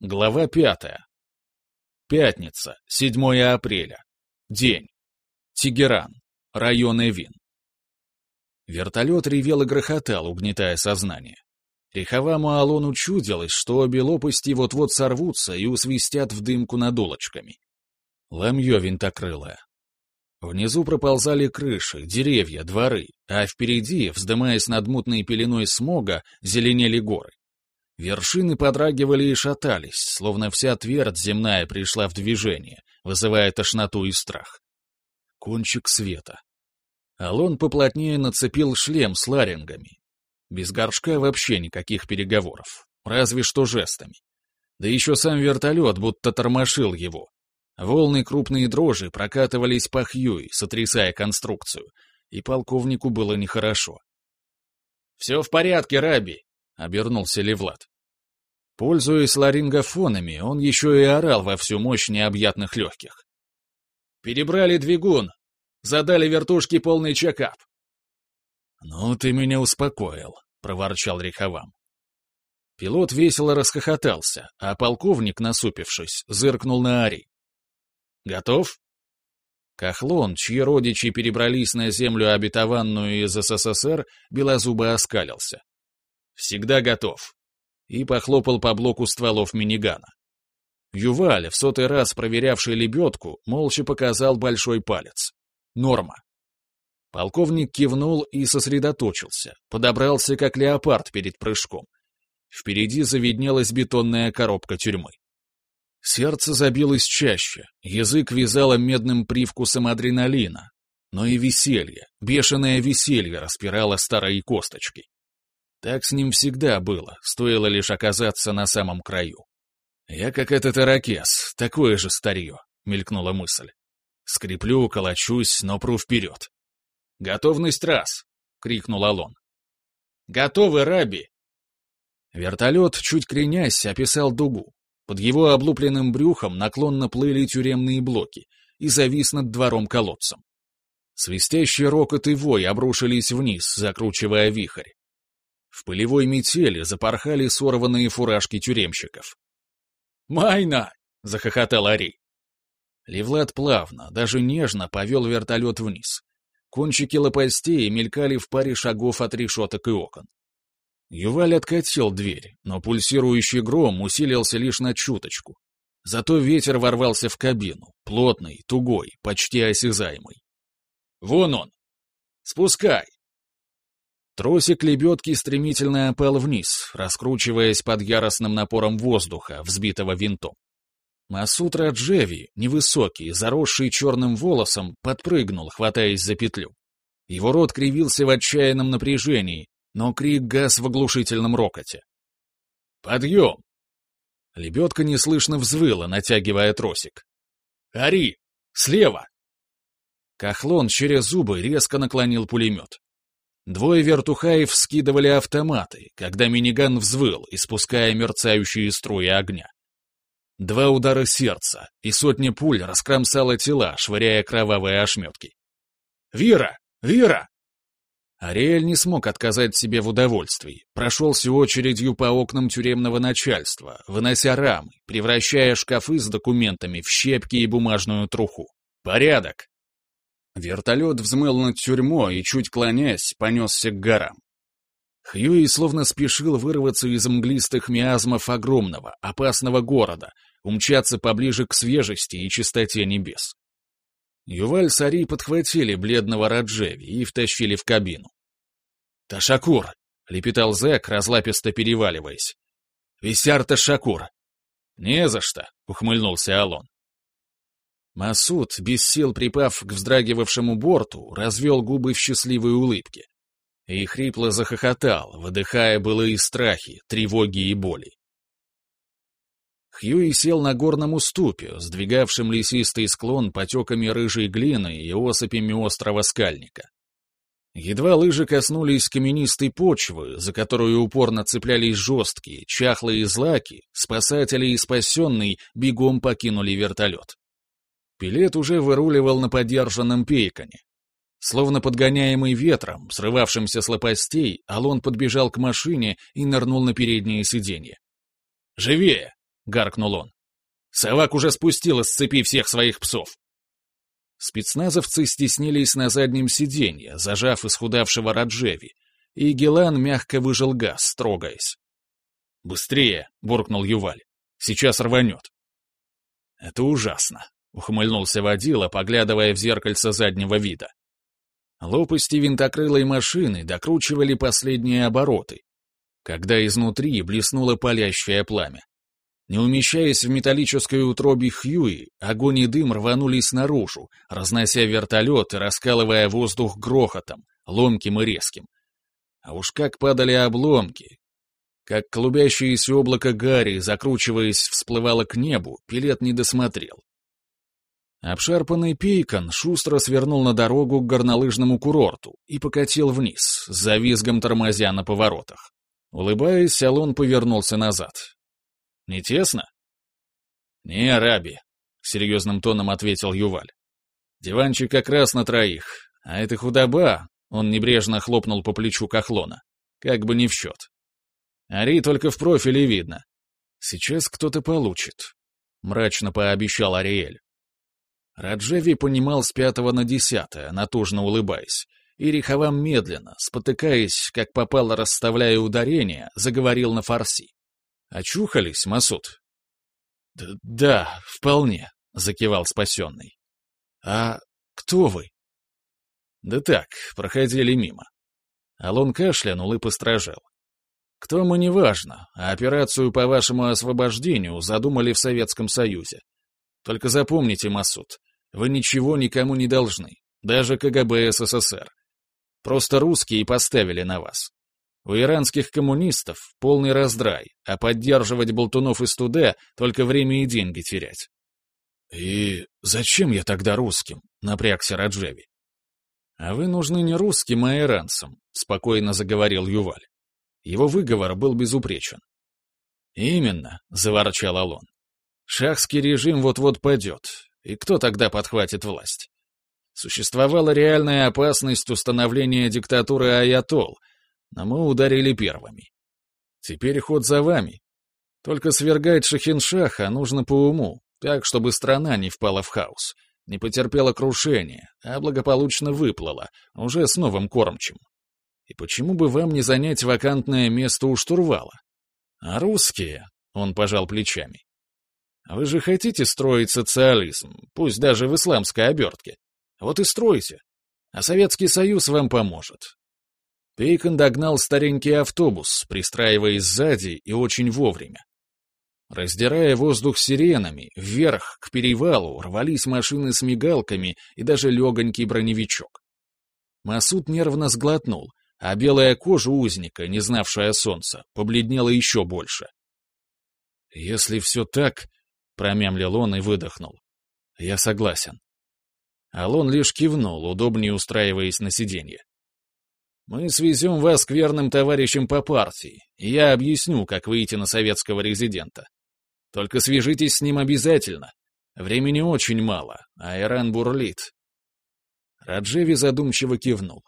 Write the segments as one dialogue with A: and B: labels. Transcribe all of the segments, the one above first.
A: Глава пятая. Пятница, 7 апреля. День. Тегеран. Район Эвин. Вертолет ревел и грохотал, угнетая сознание. Риховому Алону чудилось, что обе лопасти вот-вот сорвутся и усвистят в дымку над улочками. Ламье винтокрылое. Внизу проползали крыши, деревья, дворы, а впереди, вздымаясь над мутной пеленой смога, зеленели горы. Вершины подрагивали и шатались, словно вся твердь земная пришла в движение, вызывая тошноту и страх. Кончик света. Алон поплотнее нацепил шлем с ларингами. Без горшка вообще никаких переговоров, разве что жестами. Да еще сам вертолет будто тормошил его, Волны крупные дрожи прокатывались по Хьюи, сотрясая конструкцию, и полковнику было нехорошо. «Все в порядке, Раби!» — обернулся Левлад. Пользуясь ларингофонами, он еще и орал во всю мощь необъятных легких. «Перебрали двигун, задали вертушки полный чекап». «Ну, ты меня успокоил», — проворчал Риховам. Пилот весело расхохотался, а полковник, насупившись, зыркнул на Ари. Готов?» Кахлон, чьи родичи перебрались на землю обетованную из СССР, белозубо оскалился. «Всегда готов!» И похлопал по блоку стволов минигана. Юваль, в сотый раз проверявший лебедку, молча показал большой палец. Норма. Полковник кивнул и сосредоточился, подобрался как леопард перед прыжком. Впереди завиднелась бетонная коробка тюрьмы. Сердце забилось чаще, язык вязало медным привкусом адреналина, но и веселье, бешеное веселье распирало старые косточки. Так с ним всегда было, стоило лишь оказаться на самом краю. «Я как этот ирокез, такое же старье», — мелькнула мысль. «Скреплю, колочусь, но пру вперед». «Готовность раз!» — крикнул Алон. «Готовы, Раби!» Вертолет, чуть кренясь, описал дугу, под его облупленным брюхом наклонно плыли тюремные блоки и завис над двором-колодцем. Свистящий рокот и вой обрушились вниз, закручивая вихрь. В пылевой метели запорхали сорванные фуражки тюремщиков. «Майна!» — захохотал Ари. Левлад плавно, даже нежно повел вертолет вниз. Кончики лопастей мелькали в паре шагов от решеток и окон. Юваль откатил дверь, но пульсирующий гром усилился лишь на чуточку. Зато ветер ворвался в кабину, плотный, тугой, почти осязаемый. «Вон он! Спускай!» Тросик лебедки стремительно опал вниз, раскручиваясь под яростным напором воздуха, взбитого винтом. Масуд Раджеви, невысокий, заросший черным волосом, подпрыгнул, хватаясь за петлю. Его рот кривился в отчаянном напряжении, но крик гас в оглушительном рокоте. «Подъем!» Лебедка неслышно взвыла, натягивая тросик. «Ари! Слева!» Кахлон через зубы резко наклонил пулемет. Двое вертухаев скидывали автоматы, когда миниган взвыл, испуская мерцающие струи огня. Два удара сердца, и сотня пуль раскромсала тела, швыряя кровавые ошметки. «Вира! Вира!» Ариэль не смог отказать себе в удовольствии, прошелся очередью по окнам тюремного начальства, вынося рамы, превращая шкафы с документами в щепки и бумажную труху. Порядок! Вертолет взмыл над тюрьмой и, чуть клонясь, понесся к горам. Хьюи словно спешил вырваться из мглистых миазмов огромного, опасного города, умчаться поближе к свежести и чистоте небес. Юваль с Ари подхватили бледного Раджеви и втащили в кабину. «Ташакур!» — лепетал зэк, разлаписто переваливаясь. «Висяр Ташакур!» «Не за что!» — ухмыльнулся Алон. Масуд, без сил припав к вздрагивавшему борту, развел губы в счастливой улыбке и хрипло захохотал, выдыхая былые страхи, тревоги и боли. Хьюи сел на горном уступе, сдвигавшем лесистый склон потеками рыжей глины и осыпями острого скальника. Едва лыжи коснулись каменистой почвы, за которую упорно цеплялись жесткие, чахлые злаки, спасатели и спасенный бегом покинули вертолет. Пилет уже выруливал на подержанном пейкане. Словно подгоняемый ветром, срывавшимся с лопастей, Алон подбежал к машине и нырнул на переднее сиденье. «Живее!» — гаркнул он. «Совак уже спустила с цепи всех своих псов». Спецназовцы стеснились на заднем сиденье, зажав исхудавшего Раджеви, и Гелан мягко выжил газ, строгаясь. «Быстрее!» — буркнул Юваль. «Сейчас рванет». «Это ужасно», — ухмыльнулся водила, поглядывая в зеркальце заднего вида. Лопасти винтокрылой машины докручивали последние обороты, когда изнутри блеснуло палящее пламя. Не умещаясь в металлической утробе Хьюи, огонь и дым рванулись наружу, разнося вертолет и раскалывая воздух грохотом, ломким и резким. А уж как падали обломки, как клубящееся облако гари, закручиваясь, всплывало к небу, пилет не досмотрел. Обшарпанный пейкон шустро свернул на дорогу к горнолыжному курорту и покатил вниз, за визгом тормозя на поворотах. Улыбаясь, Салон повернулся назад. «Не тесно?» «Не, Раби», — серьезным тоном ответил Юваль. «Диванчик как раз на троих, а это худоба», — он небрежно хлопнул по плечу Кахлона, — «как бы не в счет. Ари только в профиле видно. Сейчас кто-то получит», — мрачно пообещал Ариэль. Раджеви понимал с пятого на десятое, натужно улыбаясь, и Риховам медленно, спотыкаясь, как попало расставляя ударения, заговорил на фарси. «Очухались, Масуд?» «Да, да вполне», — закивал спасенный. «А кто вы?» «Да так, проходили мимо». Алон кашлянул и постражал. «Кто мы, неважно, а операцию по вашему освобождению задумали в Советском Союзе. Только запомните, Масуд, вы ничего никому не должны, даже КГБ СССР. Просто русские поставили на вас. У иранских коммунистов полный раздрай, а поддерживать болтунов из туда только время и деньги терять. «И зачем я тогда русским?» — напрягся Раджеви. «А вы нужны не русским, а иранцам», — спокойно заговорил Юваль. Его выговор был безупречен. «Именно», — заворчал Алон. «Шахский режим вот-вот падет, и кто тогда подхватит власть? Существовала реальная опасность установления диктатуры Аятол, но мы ударили первыми. Теперь ход за вами. Только свергать Шахиншаха нужно по уму, так, чтобы страна не впала в хаос, не потерпела крушения, а благополучно выплыла, уже с новым кормчим. И почему бы вам не занять вакантное место у штурвала? А русские, он пожал плечами. Вы же хотите строить социализм, пусть даже в исламской обертке. Вот и стройте. А Советский Союз вам поможет. Пейкон догнал старенький автобус, пристраиваясь сзади и очень вовремя. Раздирая воздух сиренами, вверх, к перевалу, рвались машины с мигалками и даже легонький броневичок. Масуд нервно сглотнул, а белая кожа узника, не знавшая солнца, побледнела еще больше. «Если все так, — промямлил он и выдохнул. «Я согласен». Алон лишь кивнул, удобнее устраиваясь на сиденье. «Мы свезем вас к верным товарищам по партии, и я объясню, как выйти на советского резидента. Только свяжитесь с ним обязательно. Времени очень мало, а Иран бурлит». Раджеви задумчиво кивнул.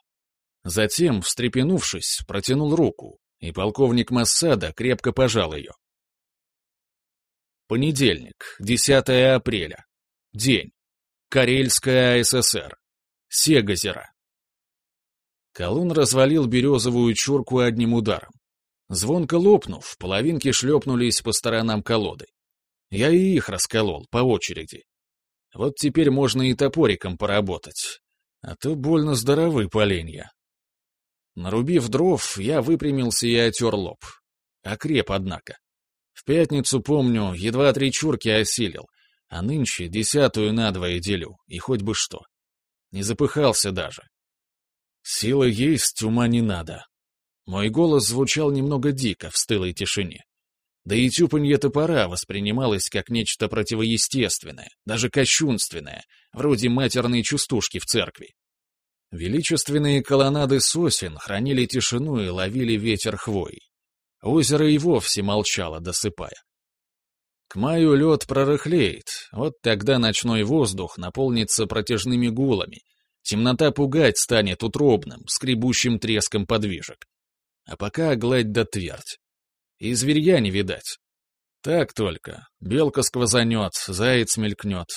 A: Затем, встрепенувшись, протянул руку, и полковник Массада крепко пожал ее. Понедельник, 10 апреля. День. Карельская АССР. Сегозера. Колун развалил березовую чурку одним ударом. Звонко лопнув, половинки шлепнулись по сторонам колоды. Я и их расколол, по очереди. Вот теперь можно и топориком поработать. А то больно здоровы поленья. Нарубив дров, я выпрямился и отер лоб. Окреп, однако. В пятницу, помню, едва три чурки осилил, а нынче десятую надвое делю, и хоть бы что. Не запыхался даже. Сила есть, ума не надо. Мой голос звучал немного дико в стылой тишине. Да и тюпанье топора воспринималось как нечто противоестественное, даже кощунственное, вроде матерной частушки в церкви. Величественные колоннады сосен хранили тишину и ловили ветер хвоей. Озеро и вовсе молчало, досыпая. К маю лед прорыхлеет, вот тогда ночной воздух наполнится протяжными гулами, темнота пугать станет утробным, скребущим треском подвижек. А пока гладь да твердь. И зверья не видать. Так только. Белка сквозанет, заяц мелькнет.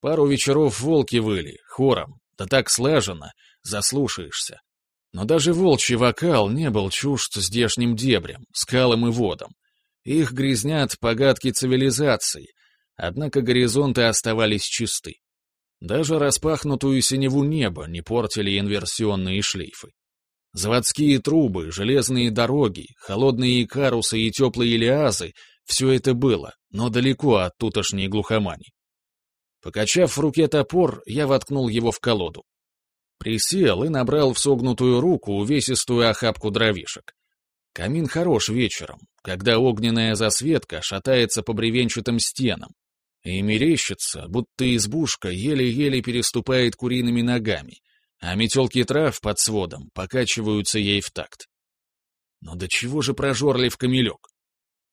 A: Пару вечеров волки выли, хором. Да так слаженно, заслушаешься. Но даже волчий вокал не был чужд здешним дебрям, скалам и водам. Их грязнят погадки цивилизации, однако горизонты оставались чисты. Даже распахнутую синеву неба не портили инверсионные шлейфы. Заводские трубы, железные дороги, холодные карусы и теплые лиазы — все это было, но далеко от тутошней глухомани. Покачав в руке топор, я воткнул его в колоду. Присел и набрал в согнутую руку увесистую охапку дровишек. Камин хорош вечером, когда огненная засветка шатается по бревенчатым стенам, и мерещится, будто избушка еле-еле переступает куриными ногами, а метелки трав под сводом покачиваются ей в такт. Но до чего же прожорлив камелек?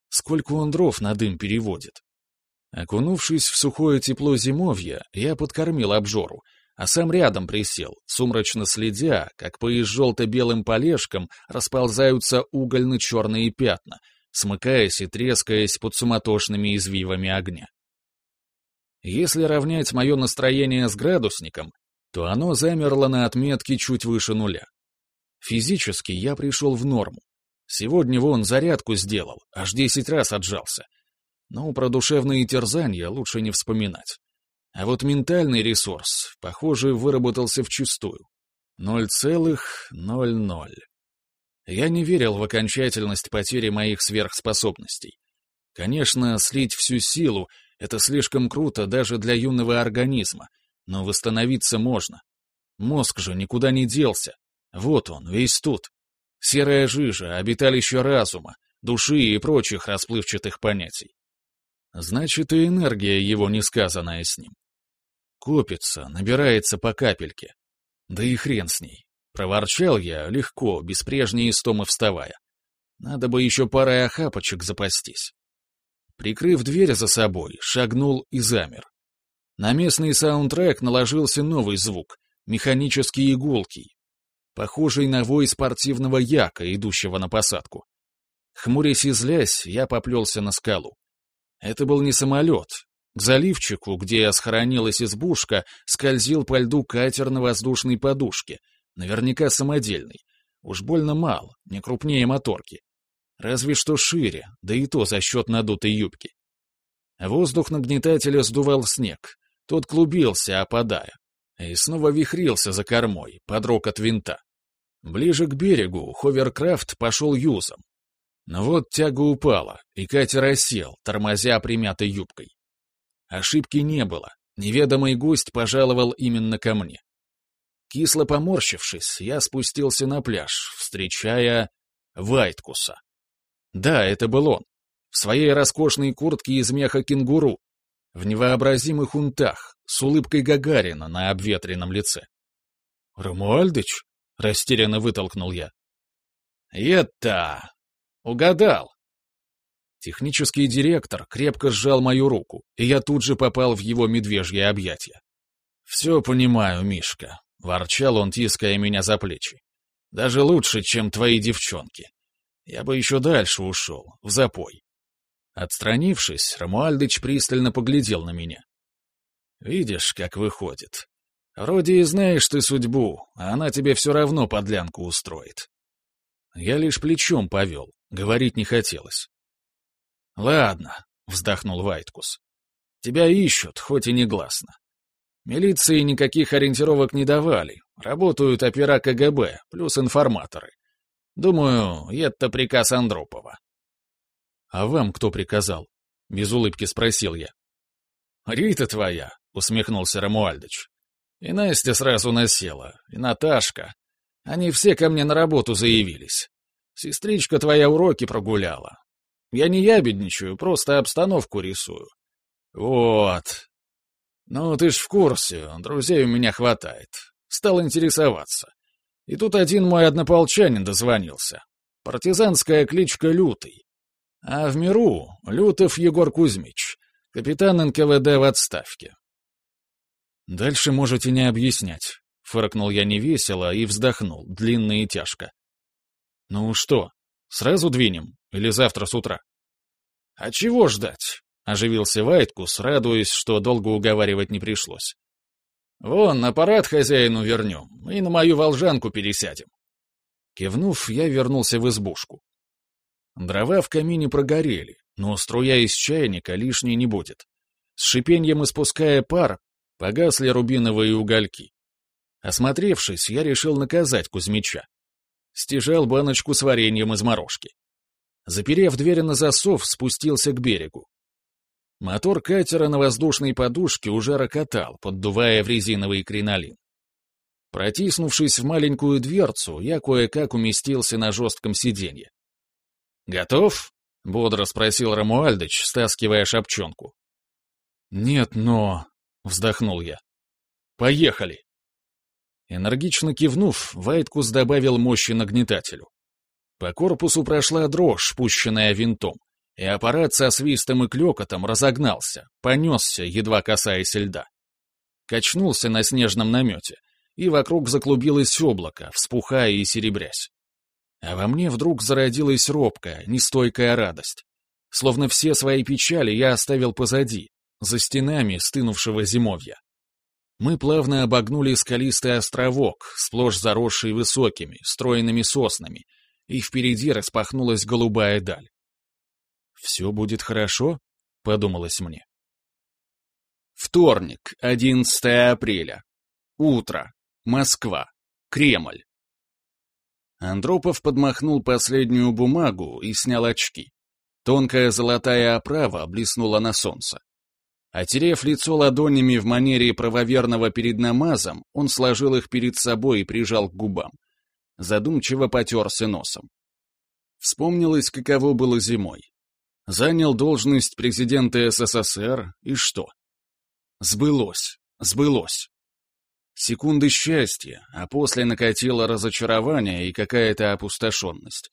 A: Сколько он дров на дым переводит? Окунувшись в сухое тепло зимовья, я подкормил обжору, а сам рядом присел, сумрачно следя, как по желто-белым полежкам расползаются угольно-черные пятна, смыкаясь и трескаясь под суматошными извивами огня. Если равнять мое настроение с градусником, то оно замерло на отметке чуть выше нуля. Физически я пришел в норму. Сегодня вон зарядку сделал, аж десять раз отжался. Но про душевные терзания лучше не вспоминать. А вот ментальный ресурс, похоже, выработался вчистую. ноль. Я не верил в окончательность потери моих сверхспособностей. Конечно, слить всю силу — это слишком круто даже для юного организма, но восстановиться можно. Мозг же никуда не делся. Вот он, весь тут. Серая жижа, обиталище разума, души и прочих расплывчатых понятий. Значит, и энергия его несказанная с ним. Копится, набирается по капельке. Да и хрен с ней. Проворчал я, легко, без прежней истомы вставая. Надо бы еще парой охапочек запастись. Прикрыв дверь за собой, шагнул и замер. На местный саундтрек наложился новый звук, механический игулкий, похожий на вой спортивного яка, идущего на посадку. Хмурясь и злясь, я поплелся на скалу. Это был не самолет. К заливчику, где схоронилась избушка, скользил по льду катер на воздушной подушке, наверняка самодельный. Уж больно мал, не крупнее моторки. Разве что шире, да и то за счет надутой юбки. Воздух нагнетателя сдувал снег, тот клубился, опадая, и снова вихрился за кормой, под рокот винта. Ближе к берегу ховеркрафт пошел юзом. Но вот тяга упала, и катер осел, тормозя примятой юбкой. Ошибки не было, неведомый гость пожаловал именно ко мне. Кисло поморщившись, я спустился на пляж, встречая Вайткуса. Да, это был он. В своей роскошной куртке из меха кенгуру, в невообразимых унтах, с улыбкой Гагарина на обветренном лице. «Рамуальдыч?» — растерянно вытолкнул я. «Это... угадал!» Технический директор крепко сжал мою руку, и я тут же попал в его медвежье объятия. «Все понимаю, Мишка», — ворчал он, тиская меня за плечи. «Даже лучше, чем твои девчонки. Я бы еще дальше ушел, в запой. Отстранившись, Рамуальдыч пристально поглядел на меня. «Видишь, как выходит. Вроде и знаешь ты судьбу, а она тебе все равно подлянку устроит». Я лишь плечом повел, говорить не хотелось. «Ладно», — вздохнул Вайткус. «Тебя ищут, хоть и негласно. Милиции никаких ориентировок не давали, работают опера КГБ, плюс информаторы. Думаю, это приказ Андропова. «А вам кто приказал?» — без улыбки спросил я. «Рита твоя», — усмехнулся Рамуальдыч. «И Настя сразу насела, и Наташка. Они все ко мне на работу заявились. Сестричка твоя уроки прогуляла. Я не ябедничаю, просто обстановку рисую. Вот. Ну, ты ж в курсе, друзей у меня хватает. Стал интересоваться. И тут один мой однополчанин дозвонился. Партизанская кличка Лютый. А в миру Лютов Егор Кузьмич, капитан НКВД в отставке. «Дальше можете не объяснять», — фыркнул я невесело и вздохнул, длинно и тяжко. «Ну что, сразу двинем? Или завтра с утра?» «А чего ждать?» — оживился Вайткус, радуясь, что долго уговаривать не пришлось. «Вон, аппарат хозяину вернем и на мою волжанку пересядем». Кивнув, я вернулся в избушку. Дрова в камине прогорели, но струя из чайника лишней не будет. С шипением испуская пар, погасли рубиновые угольки. Осмотревшись, я решил наказать Кузьмича. Стяжал баночку с вареньем из морожки. Заперев дверь на засов, спустился к берегу. Мотор катера на воздушной подушке уже рокотал, поддувая в резиновый кринолин. Протиснувшись в маленькую дверцу, я кое-как уместился на жестком сиденье. «Готов?» — бодро спросил Рамуальдыч, стаскивая шапчонку. «Нет, но...» — вздохнул я. «Поехали!» Энергично кивнув, Вайткус добавил мощи нагнетателю. По корпусу прошла дрожь, пущенная винтом, и аппарат со свистом и клёкотом разогнался, понесся, едва касаясь льда. Качнулся на снежном намете, и вокруг заклубилось облако, вспухая и серебрясь. А во мне вдруг зародилась робкая, нестойкая радость. Словно все свои печали я оставил позади, за стенами стынувшего зимовья. Мы плавно обогнули скалистый островок, сплошь заросший высокими, стройными соснами, и впереди распахнулась голубая даль. «Все будет хорошо?» — подумалось мне. Вторник, 11 апреля. Утро. Москва. Кремль. Андропов подмахнул последнюю бумагу и снял очки. Тонкая золотая оправа блеснула на солнце. Отерев лицо ладонями в манере правоверного перед намазом, он сложил их перед собой и прижал к губам. Задумчиво потерся носом. Вспомнилось, каково было зимой. Занял должность президента СССР, и что? Сбылось, сбылось. Секунды счастья, а после накатило разочарование и какая-то опустошенность.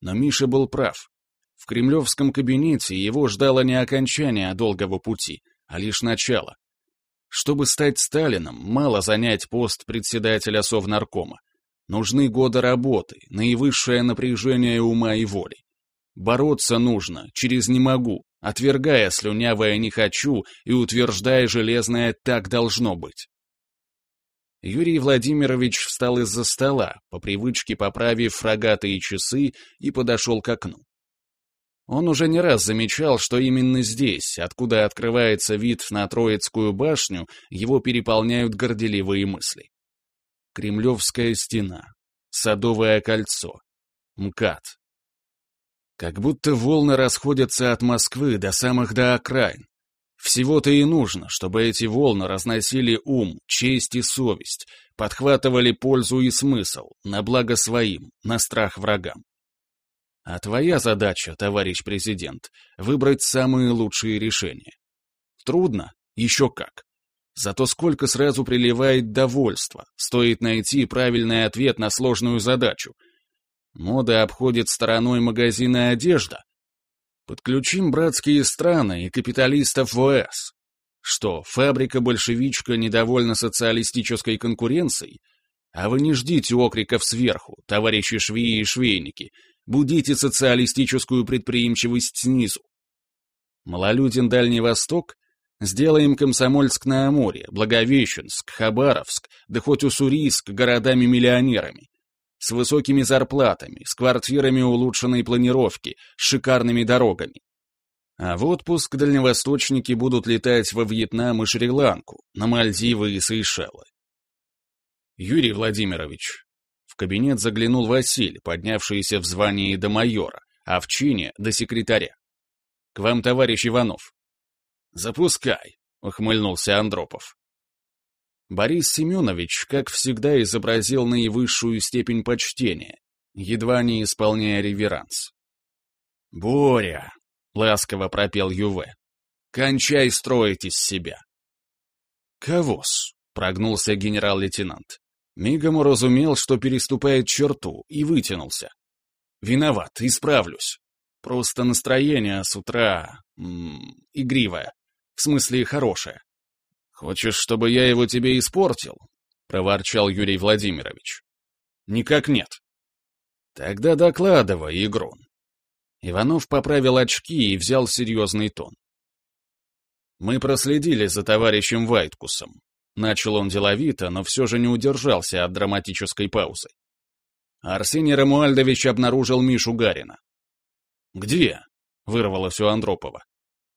A: Но Миша был прав. В кремлевском кабинете его ждало не окончание долгого пути, а лишь начало. Чтобы стать Сталином, мало занять пост председателя Совнаркома. Нужны годы работы, наивысшее напряжение ума и воли. Бороться нужно, через «не могу», отвергая слюнявое «не хочу» и утверждая железное «так должно быть». Юрий Владимирович встал из-за стола, по привычке поправив рогатые часы, и подошел к окну. Он уже не раз замечал, что именно здесь, откуда открывается вид на Троицкую башню, его переполняют горделивые мысли. Кремлевская стена, Садовое кольцо, МКАД. Как будто волны расходятся от Москвы до самых до окраин. Всего-то и нужно, чтобы эти волны разносили ум, честь и совесть, подхватывали пользу и смысл, на благо своим, на страх врагам. А твоя задача, товарищ президент, выбрать самые лучшие решения. Трудно? Еще как. Зато сколько сразу приливает довольства, стоит найти правильный ответ на сложную задачу. Мода обходит стороной магазины одежда. Подключим братские страны и капиталистов ВС. Что, фабрика-большевичка недовольна социалистической конкуренцией? А вы не ждите окриков сверху, товарищи швеи и швейники, Будите социалистическую предприимчивость снизу. Малолюдин Дальний Восток? Сделаем Комсомольск-на-Амуре, Благовещенск, Хабаровск, да хоть Уссурийск городами-миллионерами. С высокими зарплатами, с квартирами улучшенной планировки, с шикарными дорогами. А в отпуск дальневосточники будут летать во Вьетнам и Шри-Ланку, на Мальдивы и Сейшелы. Юрий Владимирович, кабинет заглянул Василь, поднявшийся в звании до майора, а в чине — до секретаря. «К вам, товарищ Иванов». «Запускай», — ухмыльнулся Андропов. Борис Семенович, как всегда, изобразил наивысшую степень почтения, едва не исполняя реверанс. «Боря!» — ласково пропел Юве. «Кончай строить из себя!» «Кого-с?» — прогнулся генерал-лейтенант. Мигом уразумел, что переступает черту, и вытянулся. «Виноват, исправлюсь. Просто настроение с утра... М -м, игривое. В смысле, хорошее. Хочешь, чтобы я его тебе испортил?» — проворчал Юрий Владимирович. «Никак нет». «Тогда докладывай, Игрон». Иванов поправил очки и взял серьезный тон. «Мы проследили за товарищем Вайткусом. Начал он деловито, но все же не удержался от драматической паузы. Арсений Рамуальдович обнаружил Мишу Гарина. «Где?» — вырвалось у Андропова.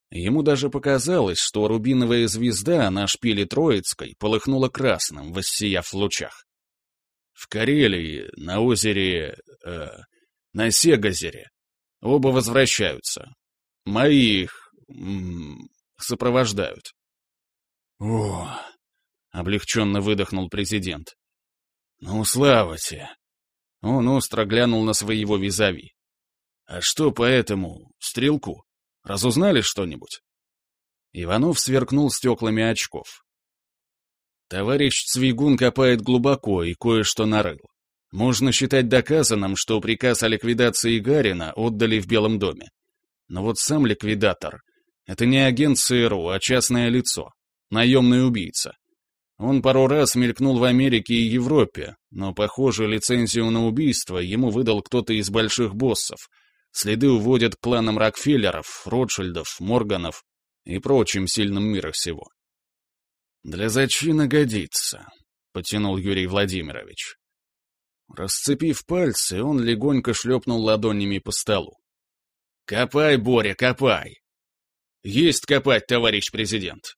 A: Ему даже показалось, что рубиновая звезда на шпиле Троицкой полыхнула красным, воссияв в лучах. «В Карелии, на озере... Э, на Сегозере. Оба возвращаются. Мои их... сопровождают». «О, Облегченно выдохнул президент. «Ну, слава тебе!» Он остро глянул на своего визави. «А что по этому стрелку? Разузнали что-нибудь?» Иванов сверкнул стеклами очков. Товарищ Цвигун копает глубоко и кое-что нарыл. Можно считать доказанным, что приказ о ликвидации Гарина отдали в Белом доме. Но вот сам ликвидатор — это не агент ЦРУ, а частное лицо, наемный убийца. Он пару раз мелькнул в Америке и Европе, но, похоже, лицензию на убийство ему выдал кто-то из больших боссов. Следы уводят к планам Рокфеллеров, Ротшильдов, Морганов и прочим сильным мира всего. «Для зачина годится», — потянул Юрий Владимирович. Расцепив пальцы, он легонько шлепнул ладонями по столу. «Копай, Боря, копай!» «Есть копать, товарищ президент!»